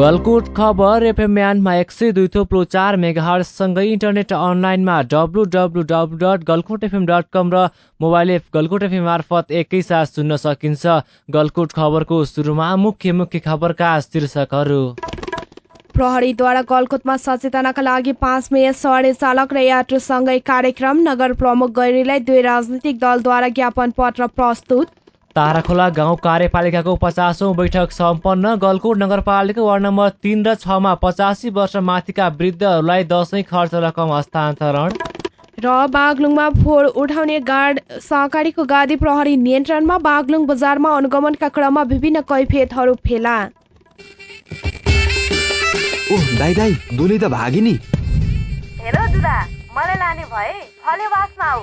गलकुट खबर एफएम म्यानमा एक सय दुई थोप्लो चार मेगाहरसँगै इन्टरनेट अनलाइनमा W W W dot Galkot FM dot com र मोबाइल एप गलकुट एफएम मार्फत एकैसाथ सुन्न सकिन्छ। गलकुट खबरको सुरुमा मुख्य मुख्य खबरका शीर्षकहरू। प्रहरीद्वारा गलकुटमा सचेतनाका लागि पाँच मिनट सवारी चालक र यात्रुसँगै कार्यक्रम। नगर प्रमुख गैरीलाई दुई राजनीतिक दलद्वारा ज्ञापन पत्र प्रस्तुत। ताराखोला गाउँ कार्यपालिकाको पचासौँ बैठक सम्पन्न। गलकोट नगरपालिका वार्ड नम्बर तिन र छमा पचासी वर्ष माथिका वृद्धहरूलाई दसैँ खर्च रकम हस्तान्तरण। र बागलुङमा फोहोर उठाउने गाड सहकारीको गादी प्रहरी नियन्त्रणमा बागलुङ बजारमा अनुगमनका क्रममा विभिन्न कैफियतहरू फेला। ओ दाइ दाइ दुली त भागी नि हेलो दुदा मलाई लाने भए फलेवासमा आऊ।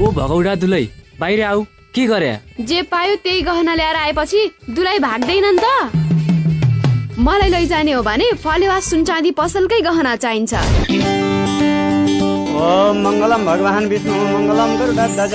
ओ भगौडा दुलै बाहिर आऊ। के गरे? जे पायो त्यही गहना ल्याएर आएपछि दुलाई भाग्दैनन् त। मलाई लैजाने हो भने फलेवास सुनचाँदी पसलकै गहना चाहिन्छ। ओम मङ्गलम भगवान् विष्णु मङ्गलम गरुडध्वज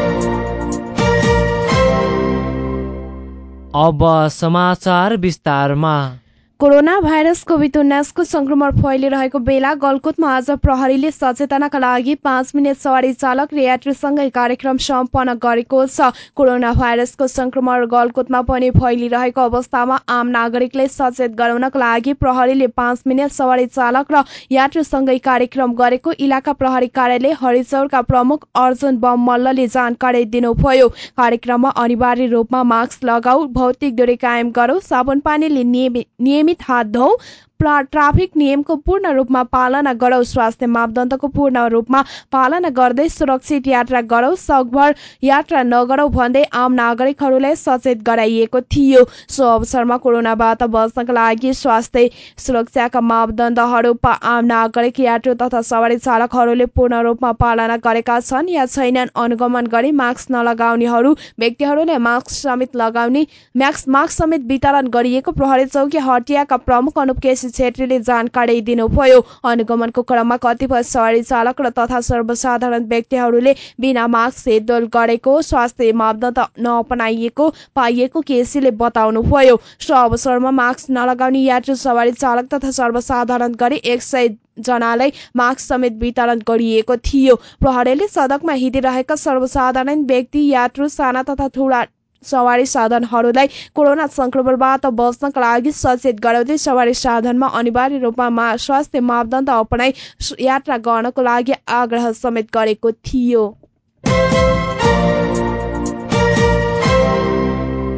अब समाचार विस्तारमा। कोरोना भाइरस कोभिड उन्नाइसको संक्रमण फैलिरहेको बेला गलकुटमा आज प्रहरीले सचेतनाका लागि पाँच मिनट सवारी चालक र यात्रीसँगै कार्यक्रम सम्पन्न गरेको छ। कोरोना भाइरसको संक्रमण गलकुटमा पनि फैलिरहेको अवस्थामा आम नागरिकले सचेत गराउनका लागि प्रहरीले पाँच मिनट सवारी चालक र यात्रीसँगै कार्यक्रम गरेको इलाका प्रहरी कार्यालय हरिचौरका प्रमुख अर्जुन बम मल्लले जानकारी दिनुभयो। कार्यक्रममा अनिवार्य रूपमा मास्क लगाऊ भौतिक दूरी कायम गरौ साबुन पानीले नियमित नियमित हात धौ ट्राफिक नियमको पूर्ण रूपमा पालना गरौ। स्वास्थ्य मापदण्डको पूर्ण रूपमा पालना गर्दै सुरक्षित यात्रा गरौ। सकभर यात्रा नगरौ भन्दै आम नागरिकहरूलाई सचेत गराइएको थियो। सो अवसरमा कोरोनाबाट बच्नका लागि स्वास्थ्य सुरक्षाका मापदण्डहरू आम नागरिक यात्रु तथा सवारी चालकहरूले पूर्ण रूपमा पालना गरेका छन् या छैनन् अनुगमन गरी मास्क नलगाउनेहरू व्यक्तिहरूले मास्क समेत लगाउने मास्क समेत वितरण गरिएको प्रहरी चौकी हटियाका प्रमुख अनुप छेत्रीले जानकारी दिनुभयो। अनुगमनको क्रममा कतिपय सवारी चालक र तथा सर्वसाधारण व्यक्तिहरूले बिना मास्क हिँडडुल गरेको स्वास्थ्य मापदण्ड नअपनाइएको पाइएको केसीले बताउनुभयो। सो अवसरमा मास्क नलगाउने यात्रु सवारी चालक तथा सर्वसाधारण गरी एक सय जनालाई मास्क समेत वितरण गरिएको थियो। प्रहरीले सडकमा हिँडिरहेका सर्वसाधारण व्यक्ति यात्रु साना तथा ठुला सवारी साधनहरूलाई कोरोना संक्रमणबाट बच्नका लागि सचेत गराउँदै सवारी साधनमा अनिवार्य रूपमा स्वास्थ्य मापदण्ड अपनाई यात्रा गर्नको लागि आग्रह समेत गरेको थियो।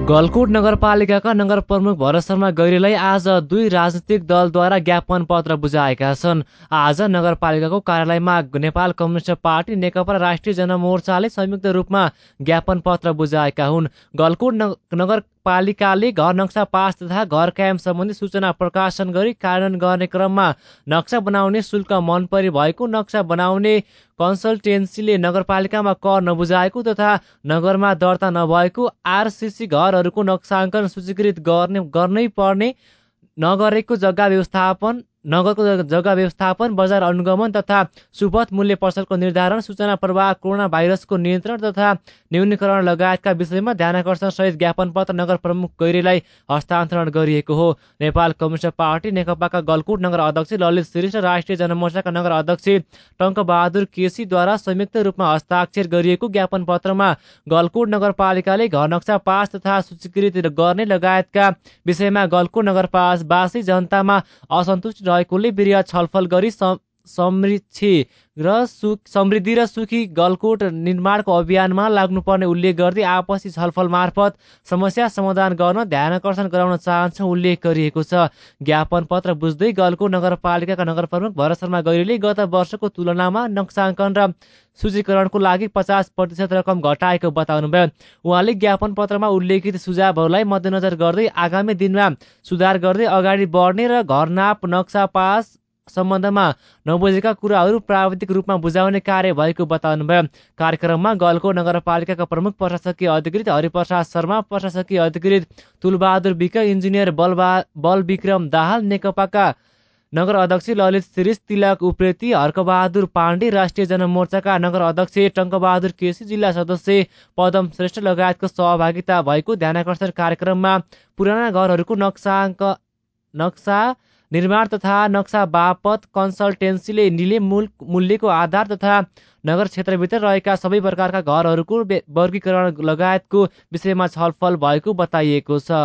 गलकोट नगरपालिकाका नगर प्रमुख भरत शर्मा गैरीलाई आज दुई राजनीतिक दलद्वारा ज्ञापन पत्र बुझाएका छन्। आज नगरपालिकाको कार्यालयमा नेपाल कम्युनिस्ट पार्टी नेकपा राष्ट्रिय जनमोर्चाले संयुक्त रूपमा ज्ञापन पत्र बुझाएका हुन्। गलकोट नगर पालिकाले घर नक्सा पास तथा घर कायम सम्बन्धी सूचना प्रकाशन गरी कार्यान्वयन गर्ने क्रममा नक्सा बनाउने शुल्क मनपरी भएको नक्सा बनाउने कन्सल्टेन्सीले नगरपालिकामा कर नबुझाएको तथा नगरमा दर्ता नभएको आरसिसी घरहरूको नक्साङ्कन सूचीकृत गर्ने गर्नै पर्ने नगरेको जग्गा व्यवस्थापन नगरको जग्गा व्यवस्थापन बजार अनुगमन तथा सुपथ मूल्य पसलको निर्धारण सूचना प्रवाह कोरोना भाइरसको नियन्त्रण तथा न्यूनीकरण लगायतका विषयमा ध्यानकर्षण सहित ज्ञापन पत्र नगर प्रमुख गैरीलाई हस्तान्तरण गरिएको हो। नेपाल कम्युनिस्ट पार्टी नेकपाका गलकुट नगर अध्यक्ष ललित श्रेष्ठ राष्ट्रिय जनमोर्चाका नगर अध्यक्ष टङ्कबहादुर केसीद्वारा संयुक्त रूपमा हस्ताक्षर गरिएको ज्ञापन पत्रमा गलकुट नगरपालिकाले घर नक्सा पास तथा सूचीकृत गर्ने लगायतका विषयमा गलकुट नगरपासवासी जनतामा असन्तुष्ट रहेकोले वृहत छलफल गरी समृद्धि र समृद्धि र सुखी गलकोट निर्माणको अभियानमा लाग्नुपर्ने उल्लेख गर्दै आपसी छलफल मार्फत समस्या समाधान गर्न ध्यानकर्षण गराउन चाहन्छ उल्लेख गरिएको छ। ज्ञापन पत्र बुझ्दै गलकोट नगरपालिकाका नगर प्रमुख भरत शर्मा गैरीले गत वर्षको तुलनामा नक्साङ्कन र सूचीकरणको लागि पचास प्रतिशत रकम घटाएको बताउनुभयो। उहाँले ज्ञापन पत्रमा उल्लेखित सुझावहरूलाई मध्यनजर गर्दै आगामी दिनमा सुधार गर्दै अगाडि बढ्ने र घर नाप नक्सा पास सम्बन्धमा नबुझेका कुराहरू प्राविधिक रूपमा बुझाउने कार्य भएको बताउनुभयो। कार्यक्रममा गलको नगरपालिकाका प्रमुख प्रशासकीय अधिकृत हरिप्रसाद शर्मा प्रशासकीय अधिकृत तुलबहादुर विक इन्जिनियर बलबा बल विक्रम दाहाल नेकपाका नगर अध्यक्ष ललित श्रीष तिलक उप्रेती हर्कबहादुर पाण्डे राष्ट्रिय जनमोर्चाका नगर अध्यक्ष टङ्कबहादुर केसी जिल्ला सदस्य पदम श्रेष्ठ लगायतको सहभागिता भएको ध्यानकर्षण कार्यक्रममा पुराना घरहरूको नक्साङ्क नक्सा निर्माण तथा नक्सा बापत कन्सल्टेन्सीले निले मूल्यको आधार तथा नगर क्षेत्रभित्र रहेका सबै प्रकारका घरहरूको वर्गीकरण लगायतको विषयमा छलफल भएको बताइएको छ।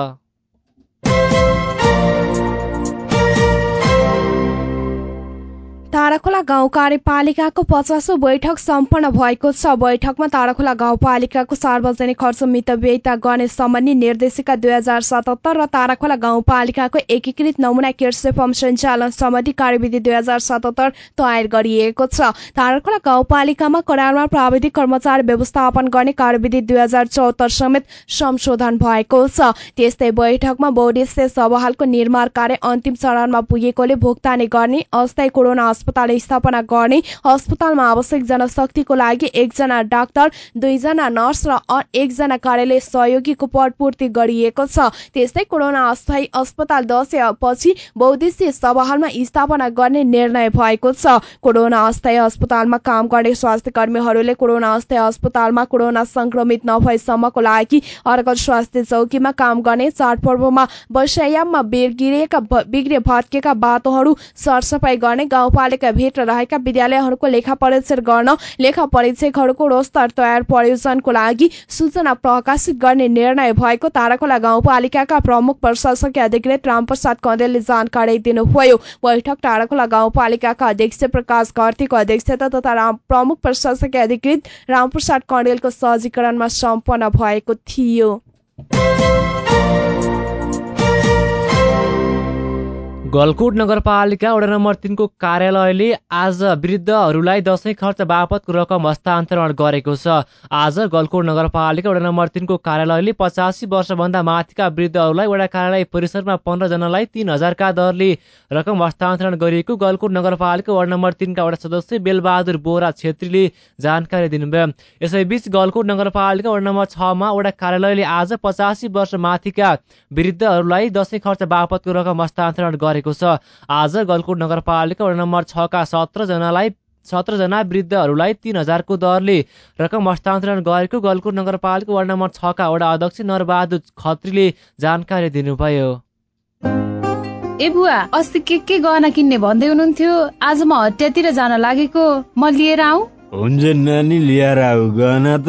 ताराखोला गाउँ कार्यपालिकाको पचासौँ बैठक सम्पन्न भएको छ। बैठकमा ताराखोला गाउँपालिकाको सार्वजनिक खर्च मितव्ययता गर्ने सम्बन्धी निर्देशिका दुई हजार सतहत्तर र ताराखोला गाउँपालिकाको एकीकृत नमुना कृषि फर्म सञ्चालन सम्बन्धी कार्यविधि दुई हजार सतहत्तर तयार गरिएको छ। ताराखोला गाउँपालिकामा करारमा प्राविधिक कर्मचारी व्यवस्थापन गर्ने कार्यविधि दुई हजार चौहत्तर समेत संशोधन भएको छ। त्यस्तै बैठकमा बहुद्देश्य सवाहालको निर्माण कार्य अन्तिम चरणमा पुगेकोले भुक्तानी गर्ने अस्थायी कोरोना अस्पताल स्थापना गर्ने अस्पतालमा आवश्यक जनशक्तिको लागि एकजना डाक्टर दुईजना नर्स र एकजना कार्यालय सहयोगीको पद पूर्ति गरिएको छ। त्यस्तै कोरोना अस्थायी अस्पताल दशपछि बहुद्देश्य सभामा स्थापना गर्ने निर्णय भएको छ। कोरोना अस्थायी अस्पतालमा काम गर्ने स्वास्थ्य कर्मीहरूले कोरोना अस्थायी अस्पतालमा कोरोना संक्रमित नभएसम्मको लागि अर्को स्वास्थ्य चौकीमा काम गर्ने चाडपर्वमा वर्षायाममा बिग्रिएका बिग्रे भत्केका बाटोहरू सरसफाई गर्ने गाउँपालिका भित्र रहेका विद्यालयहरूको लेखा परीक्षण गर्न लेखा परीक्षकहरूको रोस्तर तयार प्रयोजनको लागि सूचना प्रकाशित गर्ने निर्णय भएको ताराखोला गाउँपालिकाका प्रमुख प्रशासकीय अधिकृत रामप्रसाद कँदेलले जानकारी दिनुभयो। बैठक ताराखोला गाउँपालिकाका अध्यक्ष प्रकाश घरतीको अध्यक्षता तथा प्रमुख प्रशासकीय अधिकृत रामप्रसाद कँडेलको सहजीकरणमा सम्पन्न भएको थियो। गलकुट नगरपालिका वडा नम्बर तिनको कार्यालयले आज वृद्धहरूलाई दसैँ खर्च बापतको रकम हस्तान्तरण गरेको छ। आज गलकुट नगरपालिका वडा नम्बर तिनको कार्यालयले पचासी वर्षभन्दा माथिका वृद्धहरूलाई वडा कार्यालय परिसरमा पन्ध्रजनालाई तिन हजारका दरले रकम हस्तान्तरण गरिएको गलकुट नगरपालिका वडा नम्बर तिनका वडा सदस्य बेलबहादुर बोरा छेत्रीले जानकारी दिनुभयो। यसैबीच गलकुट नगरपालिका वडा नम्बर छमा वडा कार्यालयले आज पचासी वर्ष माथिका वृद्धहरूलाई दसैँ खर्च बापतको रकम हस्तान्तरण गरे गरेको छ। आज गलकुट नगरपालिका वडा नम्बर छका सत्रजनालाई सत्रजना वृद्धहरूलाई तिन हजारको दरले रकम हस्तान्तरण गरेको गलकुट नगरपालिका वार्ड नम्बर छका वडा अध्यक्ष नरबहादुर खत्रीले जानकारी दिनुभयो। ए बुवा अस्ति के के गहना किन्ने भन्दै हुनुहुन्थ्यो? आज म हटियातिर जान लागेको। म लिएर आऊ हुन्छ नानी लिएर आऊ। गहना त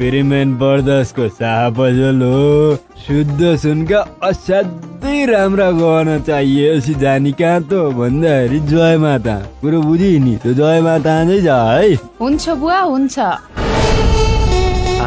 पेरिमेन बर्दसको पसल हो। शुद्ध सुनका असाध्यै राम्रा गहना चाहिएपछि जानी कहाँ त भन्दाखेरि जय माता। कुरो बुझि नि त्यो जय माता जा है। हुन्छ बुवा हुन्छ।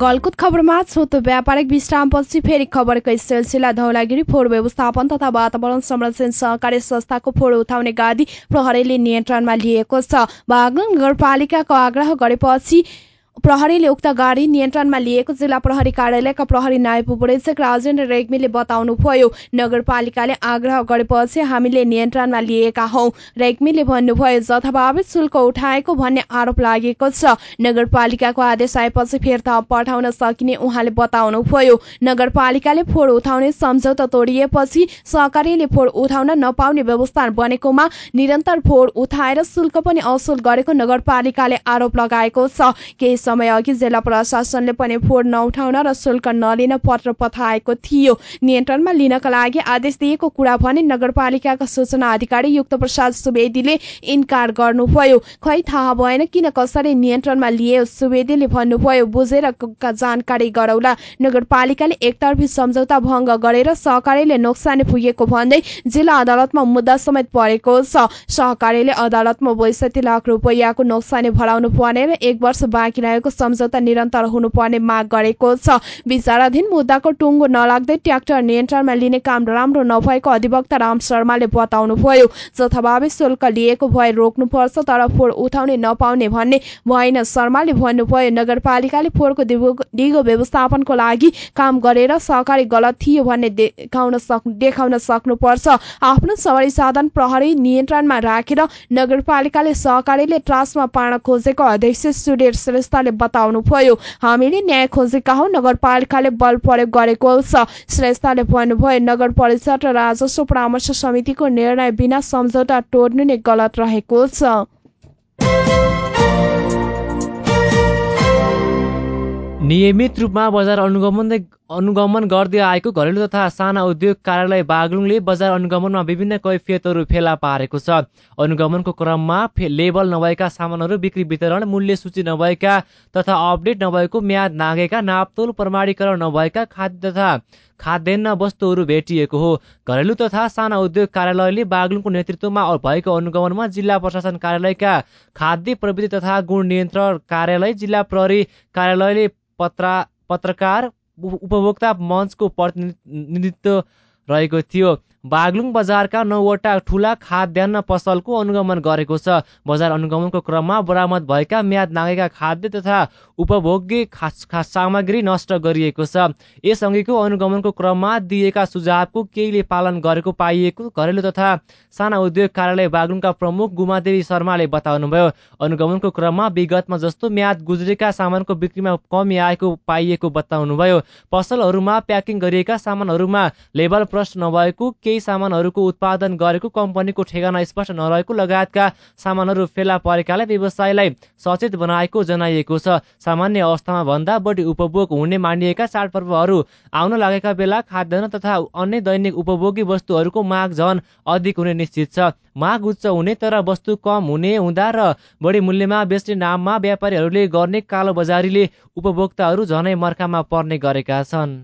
गलकुत खबरमा छोटो व्यापारिक विश्रामपछि फेरि खबरको सिलसिला धौलागिरी फोहोर व्यवस्थापन तथा वातावरण संरक्षण सहकारी संस्थाको फोहोर उठाउने गाडी प्रहरीले नियन्त्रणमा लिएको छ। बागलुङ नगरपालिकाको आग्रह गरेपछि प्रहरीले उक्त गाडी नियन्त्रणमा लिएको जिल्ला प्रहरी कार्यालयका प्रहरी नायब उपरीक्षक राजेन्द्र रेग्मीले बताउनु भयो नगरपालिकाले आग्रह गरेपछि हामीले नियन्त्रणमा लिएका हौ। रेग्मीले भन्नुभयो जथाभावी शुल्क उठाएको भन्ने आरोप लागेको छ। नगरपालिकाको आदेश आएपछि फिर्ता पठाउन सकिने उहाँले बताउनु भयो नगरपालिकाले फोहोर उठाउने सम्झौता तोडिएपछि सहकारीले फोहोर उठाउन नपाउने व्यवस्था बनेकोमा निरन्तर फोहोर उठाएर शुल्क पनि असुल गरेको नगरपालिकाले आरोप लगाएको छ। समय अघि जिल्ला प्रशासनले पनि फोहोर नउठाउन र शुल्क नलिन पत्र पठाएको थियो। नियन्त्रणमा लिनका लागि आदेश दिएको कुरा भने नगरपालिकाका सूचना अधिकारी युक्त प्रसाद सुवेदीले इन्कार गर्नुभयो। खै थाहा भएन किन कसरी नियन्त्रणमा लिए सुवेदीले भन्नुभयो। बुझेर जानकारी गरौला। नगरपालिकाले एकतर्फी सम्झौता भङ्ग गरेर सहकारीले नोक्सानी पुगेको भन्दै जिल्ला अदालतमा मुद्दा समेत परेको छ। सहकारीले अदालतमा बैसठी लाख रुपियाँको नोक्सानी भराउनु पर्ने र एक वर्ष बाँकी रहेको सम्झौता निरन्तर हुनुपर्ने माग गरेको छ। विचाराधीन मुद्दाको टुङ्गो नलाग्दै ट्र्याक्टर नियन्त्रणमा लिने काम राम्रो नभएको अधिवक्ता राम शर्माले बताउनुभयो। जथाभावी शुल्क लिएको भए रोक्नुपर्छ तर फोहोर उठाउने नपाउने भन्ने भएन। शर्माले भन्नुभयो नगरपालिकाले फोहोरको दिगो व्यवस्थापनको लागि काम गरेर सहकारी गलत थियो भन्ने देखाउन सक् देखाउन सक्नुपर्छ। आफ्नो सवारी साधन प्रहरी नियन्त्रणमा राखेर नगरपालिकाले सहकारीले ट्रासमा पार्न खोजेको अध्यक्ष सुडेर श्रेष्ठ श्रेष्ठले बताउनुभयो हामीले न्याय खोजेका हौ। नगरपालिकाले बल प्रयोग गरेको छ। श्रेष्ठले भन्नुभयो नगर परिषद र राजस्व परामर्श समितिको निर्णय बिना सम्झौता तोड्नु नै गलत रहेको छ। नियमित रूपमा बजार अनुगमन अनुगमन गर्दै आएको घरेलु तथा साना उद्योग कार्यालय बागलुङले बजार अनुगमनमा विभिन्न कैफियतहरू फेला पारेको छ। अनुगमनको क्रममा लेबल नभएका सामानहरू बिक्री वितरण मूल्य सूची नभएका तथा अपडेट नभएको म्याद नागेका नापतोल प्रमाणीकरण नभएका खाद्य तथा खाद्यान्न वस्तुहरू भेटिएको हो। घरेलु तथा साना उद्योग कार्यालयले बागलुङको नेतृत्वमा भएको अनुगमनमा जिल्ला प्रशासन कार्यालयका खाद्य प्रविधि तथा गुण नियन्त्रण कार्यालय जिल्ला प्रहरी कार्यालयले पत्रा पत्रकार उपभोक्ता मञ्चको प्रतिनिधित्व रहेको थियो। बागलुङ बजारका नौवटा ठुला खाद्यान्न पसलको अनुगमन गरेको छ। बजार अनुगमनको क्रममा बरामद भएका म्याद नागेका खाद्य तथा उपभोग्य सामग्री नष्ट गरिएको छ। यसअघिको अनुगमनको क्रममा दिएका सुझावको केहीले पालन गरेको पाइएको घरेलु तथा साना उद्योग कार्यालय बागलुङका प्रमुख गुमादेवी शर्माले बताउनुभयो। अनुगमनको क्रममा विगतमा जस्तो म्याद गुज्रेका सामानको बिक्रीमा कमी आएको पाइएको बताउनुभयो। पसलहरूमा प्याकिङ गरिएका सामानहरूमा लेबल प्रष्ट नभएको केही सामानहरूको उत्पादन गरेको कम्पनीको ठेगाना स्पष्ट नरहेको लगायतका सामानहरू फेला परेकाले व्यवसायलाई सचेत बनाएको जनाइएको छ। सामान्य अवस्थामा भन्दा बढी उपभोग हुने मानिएका चाडपर्वहरू आउन लागेका बेला खाद्यान्न तथा अन्य दैनिक उपभोगी वस्तुहरूको माग झन अधिक हुने निश्चित छ। माग उच्च हुने तर वस्तु कम हुने हुँदा र बढी मूल्यमा बेच्ने नाममा व्यापारीहरूले गर्ने कालोबजारीले उपभोक्ताहरू झनै मर्कामा पर्ने गरेका छन्।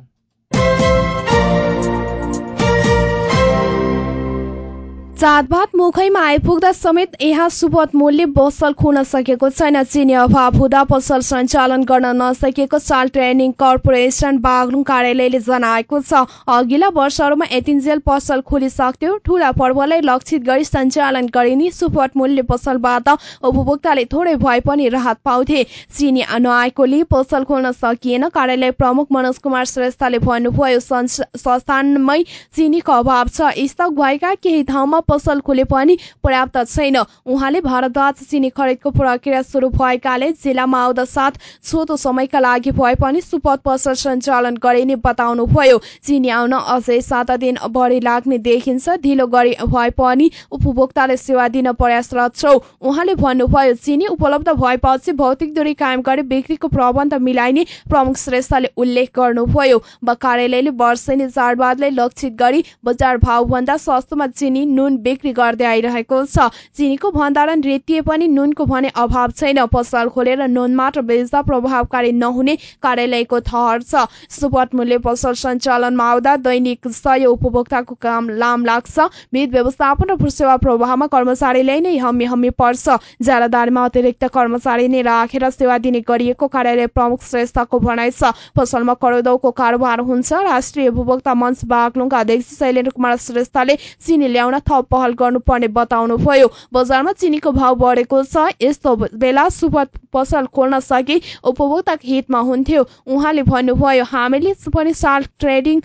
चाँदभात मुखैमा आइपुग्दा समेत यहाँ सुपथ मूल्य पसल खुल्न सकेको छैन। चिनी अभाव हुँदा पसल सञ्चालन गर्न नसकेको चाल ट्रेनिङ कर्पोरेसन बागलुङ कार्यालयले जनाएको छ। अघिल्ला वर्षहरूमा एतिन्जेल पसल खुलिसक्थ्यो। ठूला पर्वलाई लक्षित गरी सञ्चालन गरिने सुपथ मूल्य पसलबाट उपभोक्ताले थोरै भए पनि राहत पाउँथे। चिनी नआएकोले पसल खोल्न सकिएन। कार्यालय प्रमुख मनोज कुमार श्रेष्ठले भन्नुभयो संस्थानमै चिनीको अभाव छ। स्थक भएका केही ठाउँमा पसल खुले पनि पर्याप्त छैन। उहाँले भारतबाट चिनी खरिदको प्रक्रिया सुरु भएकाले जिल्लामा आउँदा साथ छोटो समयका लागि भए पनि सुपथ पसल सञ्चालन गरिने बताउनुभयो। चिनी आउन अझै सात दिन बढी लाग्ने देखिन्छ। ढिलो गरी भए पनि उपभोक्ताले सेवा दिन प्रयासरत छौ। उहाँले भन्नुभयो चिनी उपलब्ध भएपछि भौतिक दूरी कायम गरी बिक्रीको प्रबन्ध मिलाइने प्रमुख श्रेष्ठले उल्लेख गर्नुभयो। कार्यालयले वर्षेनी चाडबाडलाई लक्षित गरी बजार भावभन्दा सस्तोमा चिनी नुन बिक्री गर्दै आइरहेको छ। चिनीको भण्डारण रेतिए पनि नुनको भने अभाव छैन। पसल खोलेर नुन मात्र बेच्दा प्रभावकारी नहुने कार्यालयको ठहर छ। सुपथ मूल्य पसल सञ्चालनमा आउँदा दैनिक सय उपभोक्ताको काम लाम लाग्छ। विध व्यवस्थापन र सेवा प्रवाहमा कर्मचारीलाई नै हमी हमी पर्छ। ज्यादादारमा अतिरिक्त कर्मचारी नै राखेर सेवा दिने गरिएको कार्यालय प्रमुख श्रेष्ठको भनाइ छ। पसलमा करोडौँको कारोबार हुन्छ। राष्ट्रिय उपभोक्ता मञ्च बागलुङका अध्यक्ष शैलेन्द्र कुमार श्रेष्ठले चिनी ल्याउन थप पहल गर्नुपर्ने बताउनुभयो। बजारमा चिनीको भाव बढेको छ। यस्तो बेला सुपथ पसल खोल्न सके उपभोक्ताको हितमा हुन्थ्यो। उहाँले भन्नुभयो हामीले पनि साल ट्रेडिङ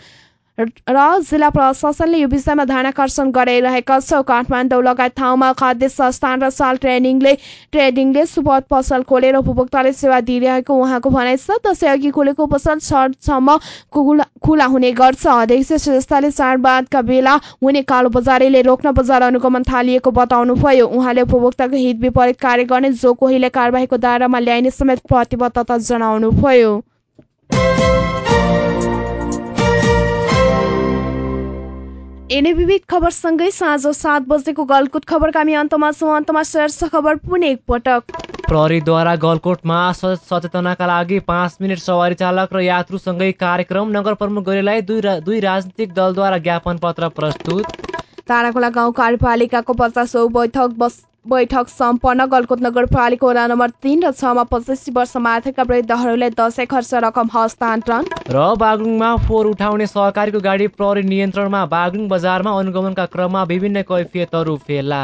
र जिल्ला प्रशासनले यो विषयमा ध्यानकर्षण गराइरहेका छ। काठमाडौँ लगायत ठाउँमा खाद्य संस्थान र साल ट्रेनिङले ट्रेडिङले सुपथ पसल खोलेर उपभोक्ताले सेवा दिइरहेको उहाँको भनाइ छ। दसैँ अघि खोलेको पसल छठसम्म खुला हुने गर्छ। अध्यक्ष श्रेष्ठले चाडबाडका बेला हुने कालो बजारीले रोक्न बजार अनुगमन थालिएको बताउनुभयो। उहाँले उपभोक्ताको हित विपरीत कार्य गर्ने जो कोहीले कारवाहीको दायरामा ल्याइने समेत प्रतिबद्धता जनाउनुभयो। यिनै विविध खबरसँगै साँझ सात बजेको गलकुट खबरका हामी अन्तमा छौँ। अन्तमा शीर्ष खबर पुनः एकपटक। प्रहरीद्वारा गलकोटमा सचेतनाका लागि पाँच मिनट सवारी चालक र यात्रुसँगै कार्यक्रम नगर प्रमुख गरेलाई दुई दुई राजनीतिक दलद्वारा ज्ञापन पत्र प्रस्तुत। ताराकोला गाउँ कार्यपालिकाको पचासौँ बैठक बस बैठक सम्पन्न। गलकोट नगरपालिका वडा नम्बर तिन र छमा पचासी वर्ष माथिका वृद्धहरूलाई दसैँ खर्च रकम हस्तान्तरण। र बागलुङमा फोहोर उठाउने सहकारीको गाडी प्रहरी नियन्त्रणमा बागलुङ बजारमा अनुगमनका क्रममा विभिन्न कैफियतहरू फेला।